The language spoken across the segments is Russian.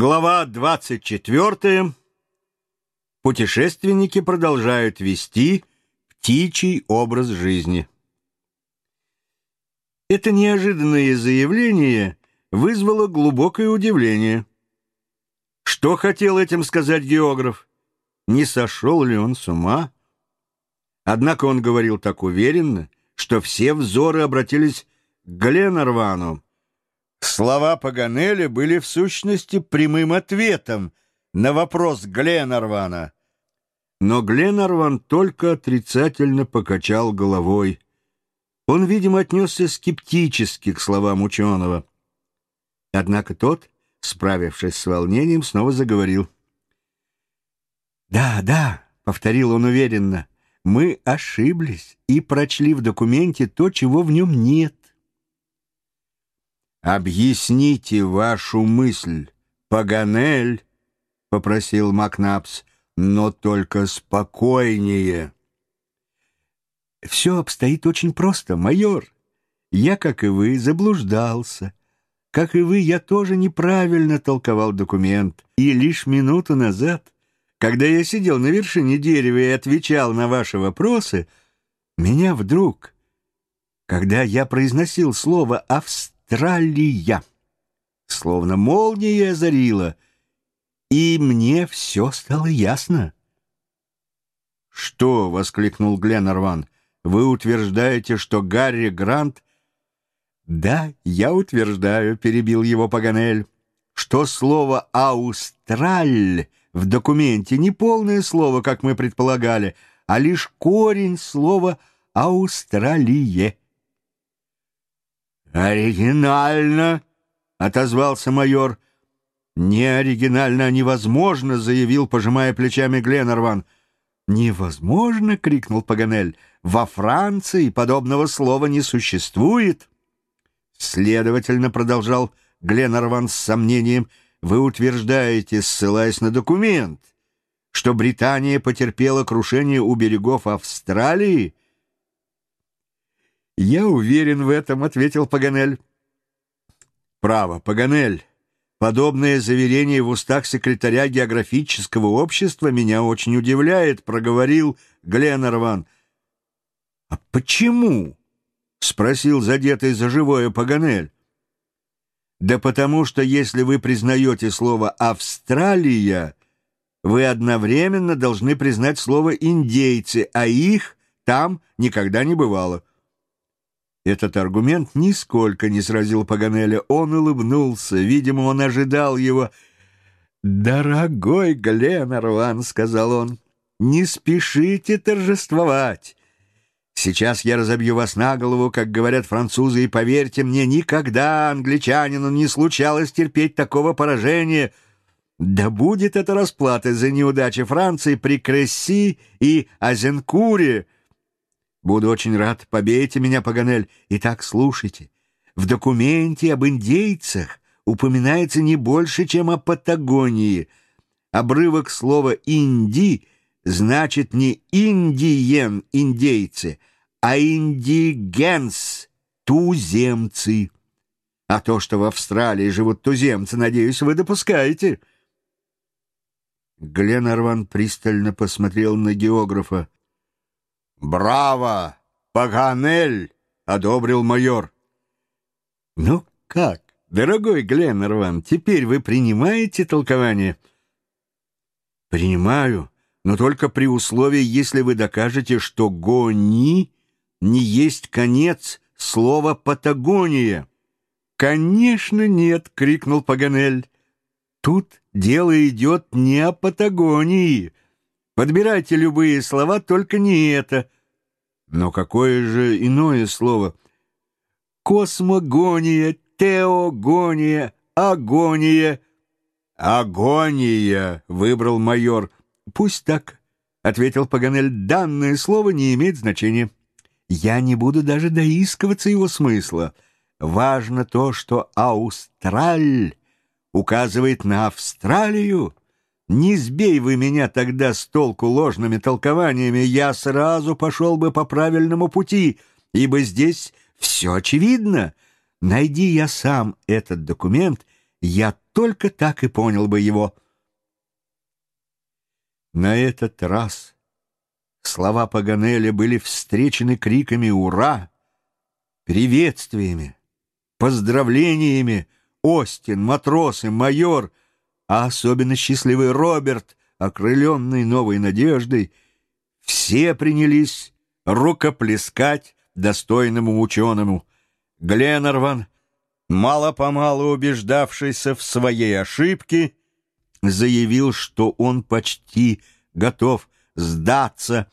Глава 24. Путешественники продолжают вести птичий образ жизни. Это неожиданное заявление вызвало глубокое удивление. Что хотел этим сказать географ? Не сошел ли он с ума? Однако он говорил так уверенно, что все взоры обратились к Гленарвану, Слова Паганеля были в сущности прямым ответом на вопрос Гленарвана. Но Гленарван только отрицательно покачал головой. Он, видимо, отнесся скептически к словам ученого. Однако тот, справившись с волнением, снова заговорил. «Да, да», — повторил он уверенно, — «мы ошиблись и прочли в документе то, чего в нем нет. «Объясните вашу мысль, Паганель», — попросил Макнапс, — «но только спокойнее». «Все обстоит очень просто, майор. Я, как и вы, заблуждался. Как и вы, я тоже неправильно толковал документ. И лишь минуту назад, когда я сидел на вершине дерева и отвечал на ваши вопросы, меня вдруг, когда я произносил слово «австрия», Австралия. Словно молния озарила, и мне все стало ясно. «Что?» — воскликнул Гленнерван. «Вы утверждаете, что Гарри Грант...» «Да, я утверждаю», — перебил его Паганель, «что слово «аустраль» в документе не полное слово, как мы предполагали, а лишь корень слова «аустралие». «Оригинально!» — отозвался майор. «Не оригинально, а невозможно!» — заявил, пожимая плечами Гленнерван. «Невозможно!» — крикнул Паганель. «Во Франции подобного слова не существует!» «Следовательно, — продолжал Гленнерван с сомнением, — вы утверждаете, ссылаясь на документ, что Британия потерпела крушение у берегов Австралии?» «Я уверен в этом», — ответил Паганель. «Право, Паганель. Подобное заверение в устах секретаря географического общества меня очень удивляет», — проговорил Гленнерван. «А почему?» — спросил задетый за живое Паганель. «Да потому что если вы признаете слово «Австралия», вы одновременно должны признать слово «индейцы», а их там никогда не бывало». Этот аргумент нисколько не сразил Паганеля. Он улыбнулся. Видимо, он ожидал его. «Дорогой Гленнерван», — сказал он, — «не спешите торжествовать. Сейчас я разобью вас на голову, как говорят французы, и поверьте мне, никогда англичанину не случалось терпеть такого поражения». Да будет это расплата за неудачи Франции при Кресси и Азенкуре, Буду очень рад. Побейте меня, Паганель. Итак, слушайте. В документе об индейцах упоминается не больше, чем о Патагонии. Обрывок слова «инди» значит не «индиен» — индейцы, а «индигенс» — туземцы. А то, что в Австралии живут туземцы, надеюсь, вы допускаете. Гленарван пристально посмотрел на географа. «Браво! Паганель!» — одобрил майор. «Ну как, дорогой Гленнерван, теперь вы принимаете толкование?» «Принимаю, но только при условии, если вы докажете, что «гони» не есть конец слова «Патагония». «Конечно нет!» — крикнул Паганель. «Тут дело идет не о Патагонии». Подбирайте любые слова, только не это. Но какое же иное слово? Космогония, теогония, агония. Агония, выбрал майор. Пусть так, ответил Паганель. Данное слово не имеет значения. Я не буду даже доискиваться его смысла. Важно то, что «Аустраль» указывает на Австралию. Не сбей вы меня тогда с толку ложными толкованиями, я сразу пошел бы по правильному пути, ибо здесь все очевидно. Найди я сам этот документ, Я только так и понял бы его. На этот раз слова Паганеля были встречены криками «Ура!», приветствиями, поздравлениями Остин, матросы, майор, а особенно счастливый Роберт, окрыленный новой надеждой, все принялись рукоплескать достойному ученому. Гленнерван, мало-помалу убеждавшийся в своей ошибке, заявил, что он почти готов сдаться.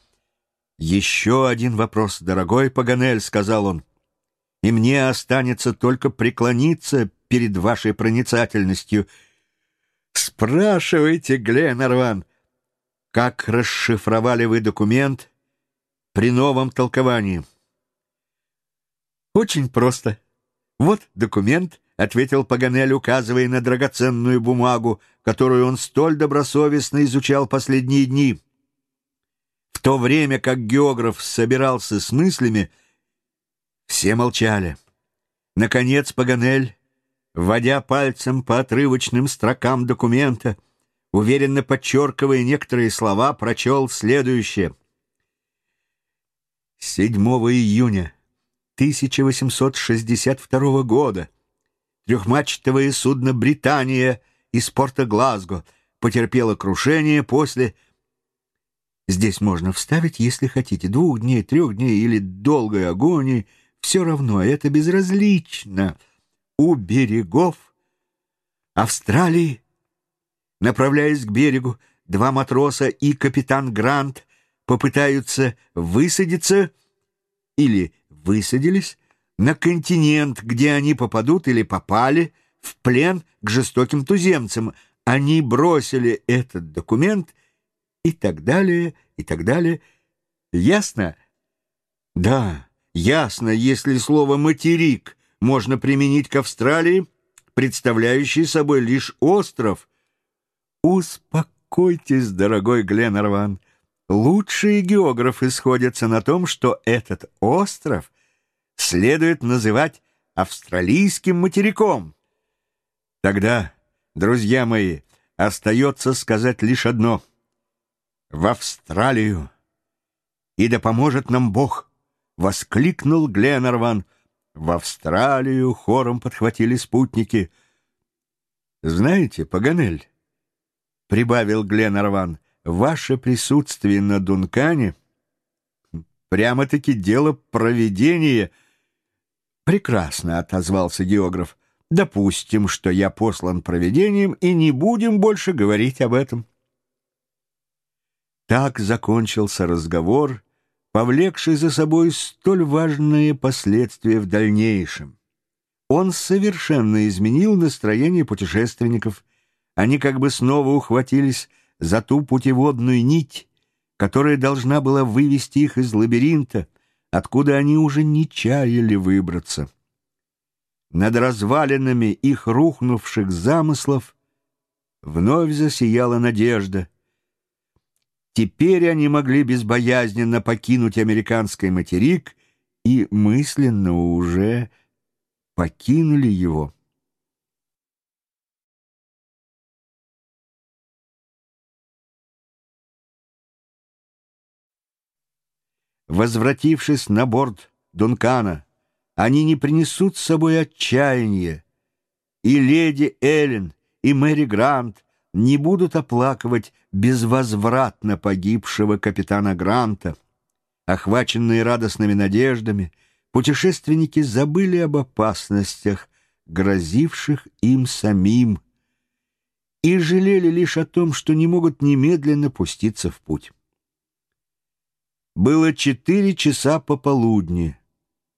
«Еще один вопрос, дорогой Паганель», — сказал он, — «и мне останется только преклониться перед вашей проницательностью. Спрашивайте, Гленнерван, как расшифровали вы документ при новом толковании?» «Очень просто. Вот документ», — ответил Паганель, указывая на драгоценную бумагу, которую он столь добросовестно изучал последние дни. В то время как географ собирался с мыслями, все молчали. Наконец Паганель, вводя пальцем по отрывочным строкам документа, уверенно подчеркивая некоторые слова, прочел следующее. 7 июня 1862 года трехмачтовое судно «Британия» из порта Глазго потерпело крушение после... Здесь можно вставить, если хотите, двух дней, трех дней или долгой агонии. Все равно это безразлично. У берегов Австралии, направляясь к берегу, два матроса и капитан Грант попытаются высадиться или высадились на континент, где они попадут или попали в плен к жестоким туземцам. Они бросили этот документ и так далее, и так далее. Ясно? Да, ясно, если слово «материк» можно применить к Австралии, представляющей собой лишь остров. Успокойтесь, дорогой Гленнерван. Лучшие географы сходятся на том, что этот остров следует называть австралийским материком. Тогда, друзья мои, остается сказать лишь одно — в Австралию. И да поможет нам Бог, — воскликнул Гленнерван. В Австралию хором подхватили спутники. Знаете, Паганель, — прибавил Гленнерван, — ваше присутствие на Дункане — прямо-таки дело проведения — «Прекрасно», — отозвался географ. «Допустим, что я послан провидением, и не будем больше говорить об этом». Так закончился разговор, повлекший за собой столь важные последствия в дальнейшем. Он совершенно изменил настроение путешественников. Они как бы снова ухватились за ту путеводную нить, которая должна была вывести их из лабиринта, откуда они уже не чаяли выбраться. Над развалинами их рухнувших замыслов вновь засияла надежда. Теперь они могли безбоязненно покинуть американский материк и мысленно уже покинули его. Возвратившись на борт Дункана, они не принесут с собой отчаяния, и леди Эллен, и Мэри Грант не будут оплакивать безвозвратно погибшего капитана Гранта. Охваченные радостными надеждами, путешественники забыли об опасностях, грозивших им самим, и жалели лишь о том, что не могут немедленно пуститься в путь. Было четыре часа пополудни.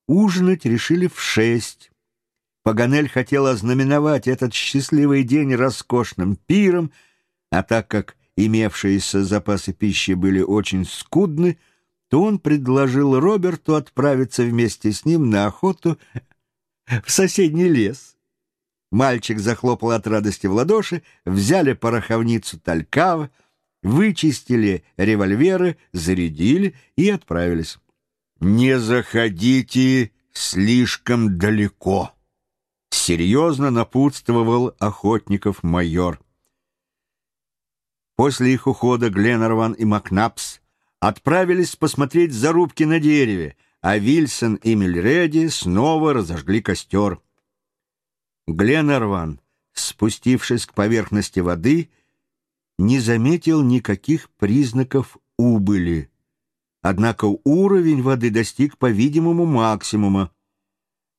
Ужинать решили в шесть. Паганель хотел ознаменовать этот счастливый день роскошным пиром, а так как имевшиеся запасы пищи были очень скудны, то он предложил Роберту отправиться вместе с ним на охоту в соседний лес. Мальчик захлопал от радости в ладоши, взяли пороховницу Талькава, вычистили револьверы, зарядили и отправились. «Не заходите слишком далеко», серьезно напутствовал охотников майор. После их ухода Гленнерван и Макнапс отправились посмотреть зарубки на дереве, а Вильсон и Мильреди снова разожгли костер. Гленнерван, спустившись к поверхности воды, не заметил никаких признаков убыли. Однако уровень воды достиг, по-видимому, максимума.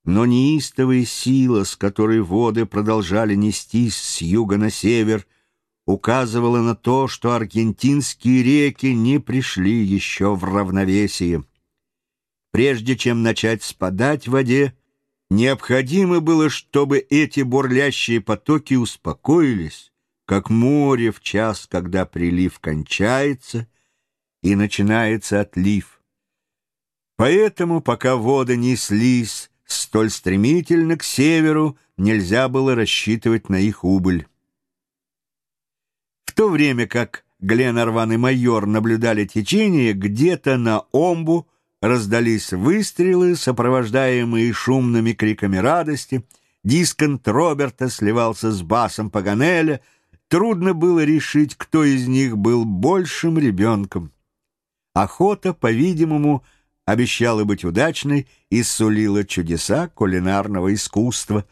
Но неистовая сила, с которой воды продолжали нестись с юга на север, указывала на то, что аргентинские реки не пришли еще в равновесие. Прежде чем начать спадать в воде, необходимо было, чтобы эти бурлящие потоки успокоились, как море в час, когда прилив кончается и начинается отлив. Поэтому, пока воды неслись столь стремительно к северу, нельзя было рассчитывать на их убыль. В то время как Гленарван и майор наблюдали течение, где-то на Омбу раздались выстрелы, сопровождаемые шумными криками радости. Дисконт Роберта сливался с басом Паганеля. Трудно было решить, кто из них был большим ребенком. Охота, по-видимому, обещала быть удачной и сулила чудеса кулинарного искусства.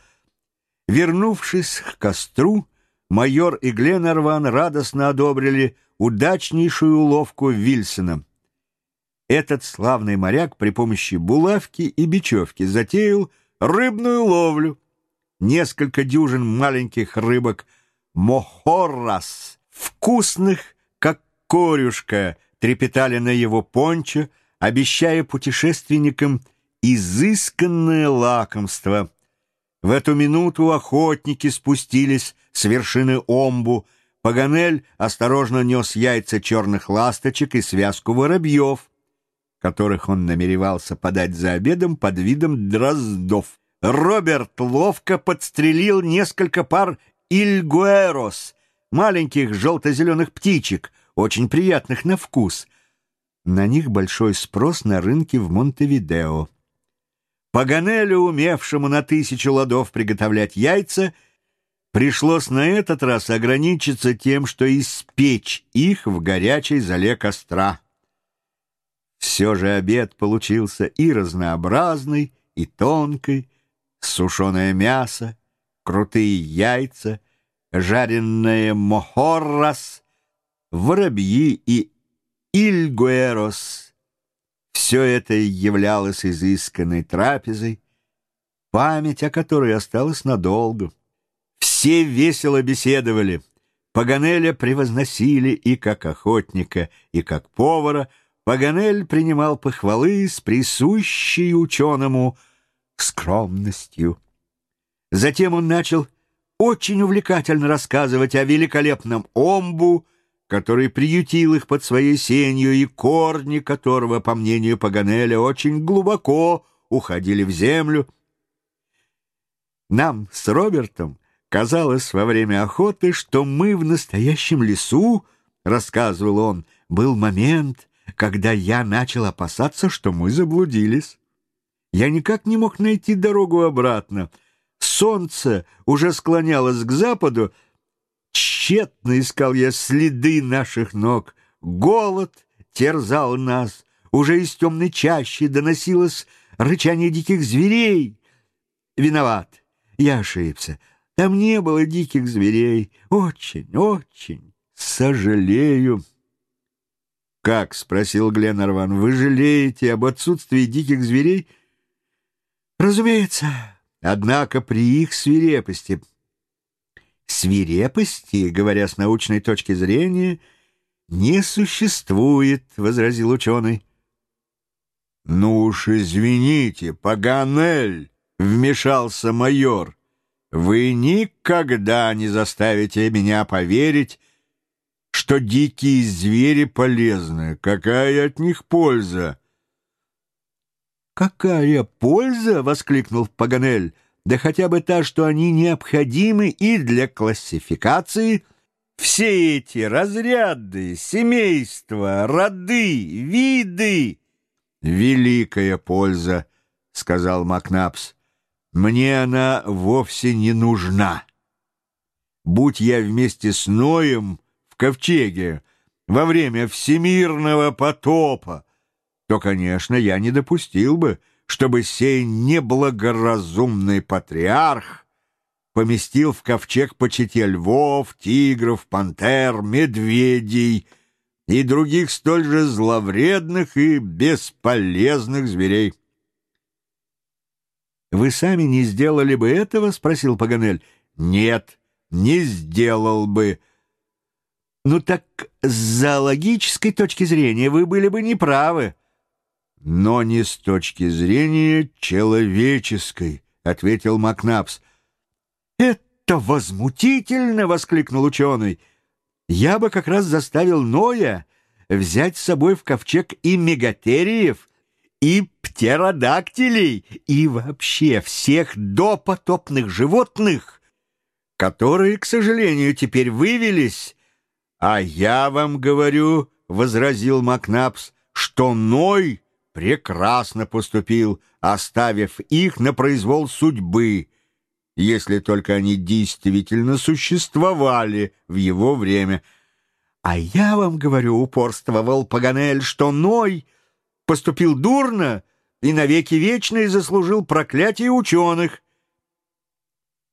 Вернувшись к костру, майор и Гленарван радостно одобрили удачнейшую уловку Вильсона. Этот славный моряк при помощи булавки и бечевки затеял рыбную ловлю. Несколько дюжин маленьких рыбок мохоррас, вкусных, как корюшка, трепетали на его пончо, обещая путешественникам изысканное лакомство. В эту минуту охотники спустились с вершины омбу. Паганель осторожно нес яйца черных ласточек и связку воробьев, которых он намеревался подать за обедом под видом дроздов. Роберт ловко подстрелил несколько пар ильгуэрос, маленьких желто-зеленых птичек, очень приятных на вкус. На них большой спрос на рынке в Монтевидео. Паганелю, умевшему на тысячу ладов приготовлять яйца, пришлось на этот раз ограничиться тем, что испечь их в горячей зале костра. Все же обед получился и разнообразный, и тонкий, сушеное мясо, крутые яйца, жареное мохоррас, воробьи и ильгуэрос. Все это являлось изысканной трапезой, память о которой осталась надолго. Все весело беседовали, Паганеля превозносили и как охотника, и как повара. Паганель принимал похвалы с присущей ученому скромностью. Затем он начал очень увлекательно рассказывать о великолепном омбу, который приютил их под своей сенью, и корни которого, по мнению Паганеля, очень глубоко уходили в землю. Нам с Робертом казалось во время охоты, что мы в настоящем лесу, — рассказывал он, — был момент, когда я начал опасаться, что мы заблудились. Я никак не мог найти дорогу обратно. Солнце уже склонялось к западу, Тщетно искал я следы наших ног. Голод терзал нас. Уже из темной чащи доносилось рычание диких зверей. Виноват, я ошибся. Там не было диких зверей. Очень, очень сожалею. «Как?» — спросил Гленнерван. «Вы жалеете об отсутствии диких зверей?» «Разумеется. Однако при их свирепости свирепости, говоря с научной точки зрения, не существует, — возразил ученый. — Ну уж извините, Паганель, — вмешался майор, — вы никогда не заставите меня поверить, что дикие звери полезны. Какая от них польза? — Какая польза? — воскликнул Паганель да хотя бы та, что они необходимы и для классификации. Все эти разряды, семейства, роды, виды — великая польза, — сказал Макнапс. Мне она вовсе не нужна. Будь я вместе с Ноем в ковчеге во время всемирного потопа, то, конечно, я не допустил бы, чтобы сей неблагоразумный патриарх поместил в ковчег по чете львов, тигров, пантер, медведей и других столь же зловредных и бесполезных зверей. «Вы сами не сделали бы этого?» — спросил Паганель. «Нет, не сделал бы». «Ну так с зоологической точки зрения вы были бы неправы». «Но не с точки зрения человеческой», — ответил Макнапс. «Это возмутительно!» — воскликнул ученый. «Я бы как раз заставил Ноя взять с собой в ковчег и мегатериев, и птеродактилей, и вообще всех допотопных животных, которые, к сожалению, теперь вывелись. А я вам говорю, — возразил Макнапс, — что Ной прекрасно поступил, оставив их на произвол судьбы, если только они действительно существовали в его время. А я вам говорю, упорствовал Паганель, что Ной поступил дурно и навеки вечные заслужил проклятие ученых.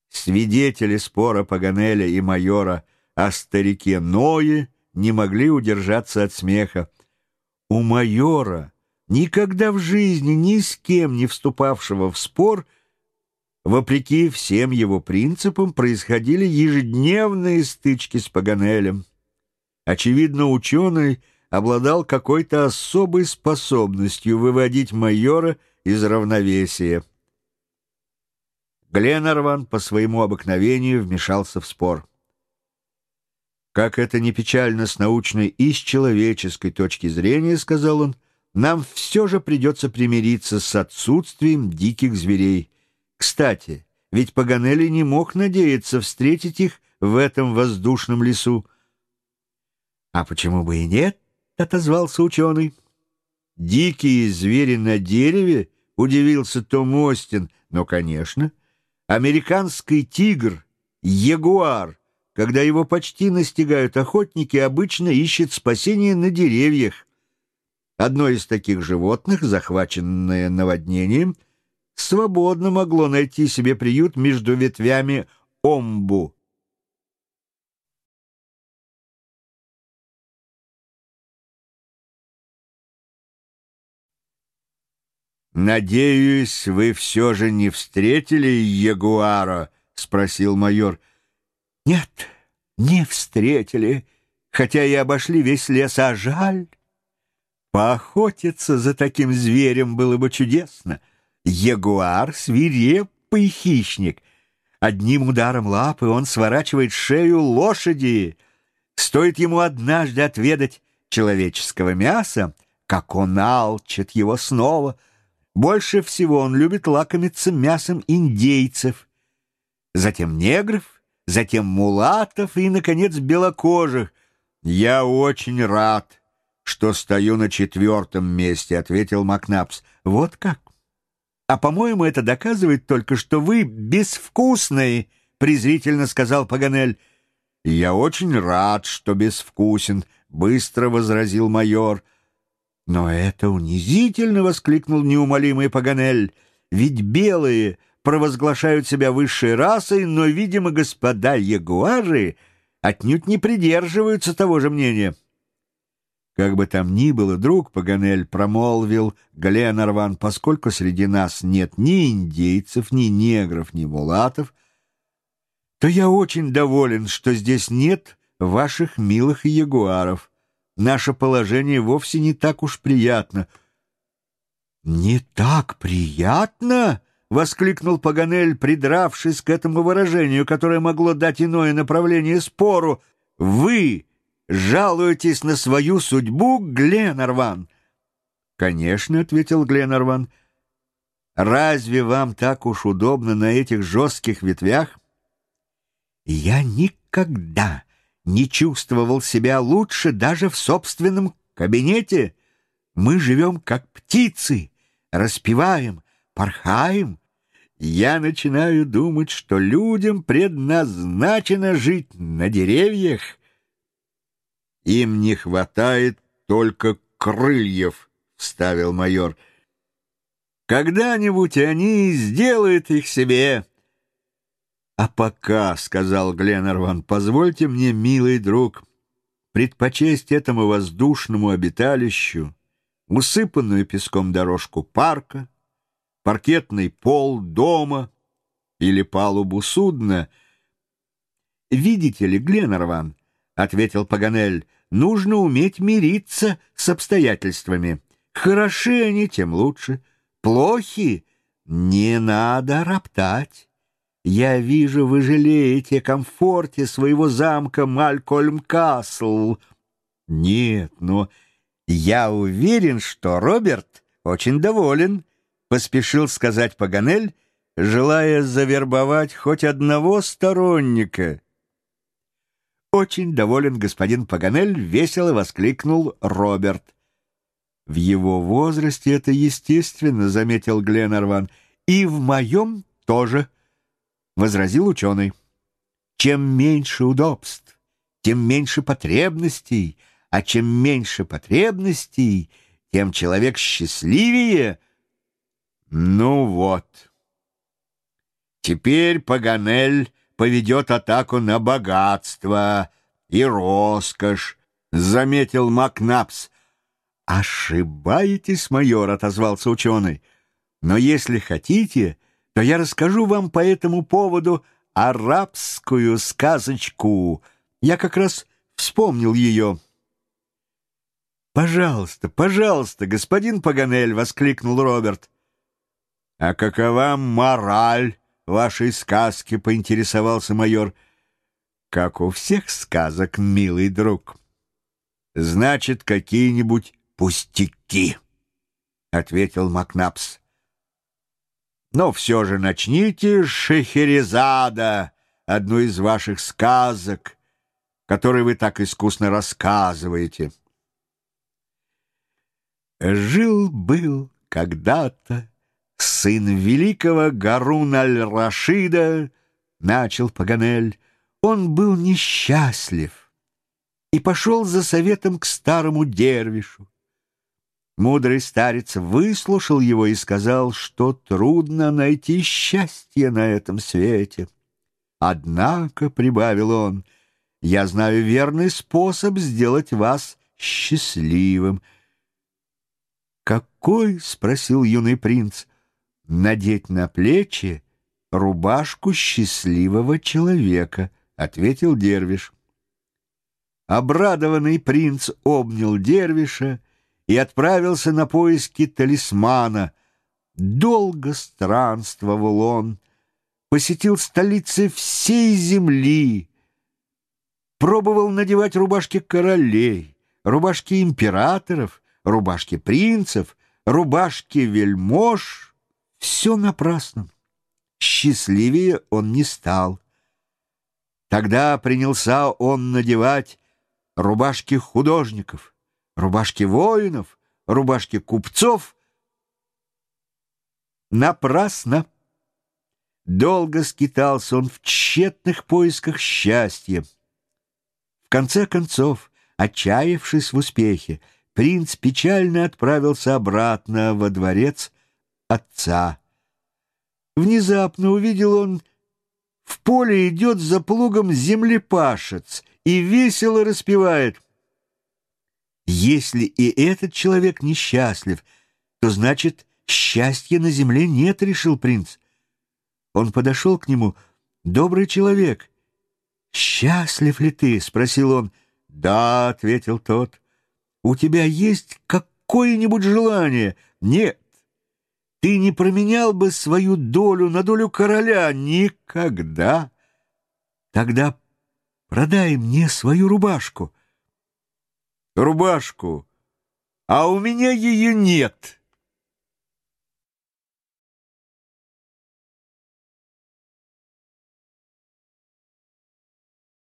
Свидетели спора Паганеля и майора о старике Ное не могли удержаться от смеха. У майора, никогда в жизни ни с кем не вступавшего в спор, Вопреки всем его принципам происходили ежедневные стычки с Паганелем. Очевидно, ученый обладал какой-то особой способностью выводить майора из равновесия. Гленнерван по своему обыкновению вмешался в спор. «Как это не печально с научной и с человеческой точки зрения, — сказал он, — нам все же придется примириться с отсутствием диких зверей». Кстати, ведь Паганелли не мог надеяться встретить их в этом воздушном лесу. «А почему бы и нет?» — отозвался ученый. «Дикие звери на дереве?» — удивился Том Остин. «Но, конечно, американский тигр, ягуар, когда его почти настигают охотники, обычно ищет спасение на деревьях. Одно из таких животных, захваченное наводнением — свободно могло найти себе приют между ветвями омбу. «Надеюсь, вы все же не встретили ягуара?» — спросил майор. «Нет, не встретили, хотя и обошли весь лес, а жаль. Поохотиться за таким зверем было бы чудесно». Ягуар — свирепый хищник. Одним ударом лапы он сворачивает шею лошади. Стоит ему однажды отведать человеческого мяса, как он алчит его снова. Больше всего он любит лакомиться мясом индейцев, затем негров, затем мулатов и, наконец, белокожих. «Я очень рад, что стою на четвертом месте», — ответил Макнапс. «Вот как?» А, по-моему, это доказывает только, что вы безвкусные, — презрительно сказал Паганель. — Я очень рад, что безвкусен, — быстро возразил майор. — Но это унизительно, — воскликнул неумолимый Паганель. — Ведь белые провозглашают себя высшей расой, но, видимо, господа ягуары отнюдь не придерживаются того же мнения. — как бы там ни было, друг Паганель промолвил Гленарван, поскольку среди нас нет ни индейцев, ни негров, ни мулатов, то я очень доволен, что здесь нет ваших милых ягуаров. Наше положение вовсе не так уж приятно. «Не так приятно?» — воскликнул Паганель, придравшись к этому выражению, которое могло дать иное направление спору. «Вы...» жалуетесь на свою судьбу, Гленарван?» «Конечно», — ответил Гленарван. «Разве вам так уж удобно на этих жестких ветвях?» «Я никогда не чувствовал себя лучше даже в собственном кабинете. Мы живем как птицы, распеваем, порхаем. я начинаю думать, что людям предназначено жить на деревьях. Им не хватает только крыльев, — вставил майор. Когда-нибудь они сделают их себе. А пока, — сказал Гленнерван, — позвольте мне, милый друг, предпочесть этому воздушному обиталищу усыпанную песком дорожку парка, паркетный пол дома или палубу судна. «Видите ли, Гленнерван, — ответил Паганель, — нужно уметь мириться с обстоятельствами. Хороши они, тем лучше. Плохи — не надо роптать. Я вижу, вы жалеете о комфорте своего замка Малькольм-Касл. Нет, но я уверен, что Роберт очень доволен, — поспешил сказать Паганель, желая завербовать хоть одного сторонника. «Очень доволен господин Паганель», — весело воскликнул Роберт. «В его возрасте это естественно», — заметил Гленарван. «И в моем тоже». — возразил ученый. «Чем меньше удобств, тем меньше потребностей, а чем меньше потребностей, тем человек счастливее». Ну вот. Теперь Паганель поведет атаку на богатство и роскошь, — заметил Макнапс. «Ошибаетесь, майор», — отозвался ученый. «Но если хотите, то я расскажу вам по этому поводу арабскую сказочку. Я как раз вспомнил ее». «Пожалуйста, пожалуйста, господин Паганель!» — воскликнул Роберт. «А какова мораль вашей сказки?» — поинтересовался майор. «Как у всех сказок, милый друг. Значит, какие-нибудь пустяки», — ответил Макнапс. Но все же начните Шехерезада, одну из ваших сказок, которые вы так искусно рассказываете. Жил-был когда-то сын великого Гарун аль-Рашида, начал Паганель, он был несчастлив и пошел за советом к старому дервишу. Мудрый старец выслушал его и сказал, что трудно найти счастье на этом свете. Однако, — прибавил он, — я знаю верный способ сделать вас счастливым. «Какой?» — спросил юный принц. «Надеть на плечи рубашку счастливого человека», — ответил дервиш. Обрадованный принц обнял дервиша и отправился на поиски талисмана. Долго странствовал он, посетил столицы всей земли, пробовал надевать рубашки королей, рубашки императоров, рубашки принцев, рубашки вельмож. Все напрасно. Счастливее он не стал. Тогда принялся он надевать рубашки художников, рубашки воинов, рубашки купцов. Напрасно. Долго скитался он в тщетных поисках счастья. В конце концов, отчаявшись в успехе, принц печально отправился обратно во дворец отца. Внезапно увидел он, в поле идет за плугом землепашец и весело распевает если и этот человек несчастлив, то значит, счастья на земле нет, — решил принц. Он подошел к нему. «Добрый человек, счастлив ли ты?» — спросил он. «Да», — ответил тот. «У тебя есть какое-нибудь желание?» «Нет». «Ты не променял бы свою долю на долю короля?» «Никогда». «Тогда продай мне свою рубашку» рубашку, а у меня ее нет.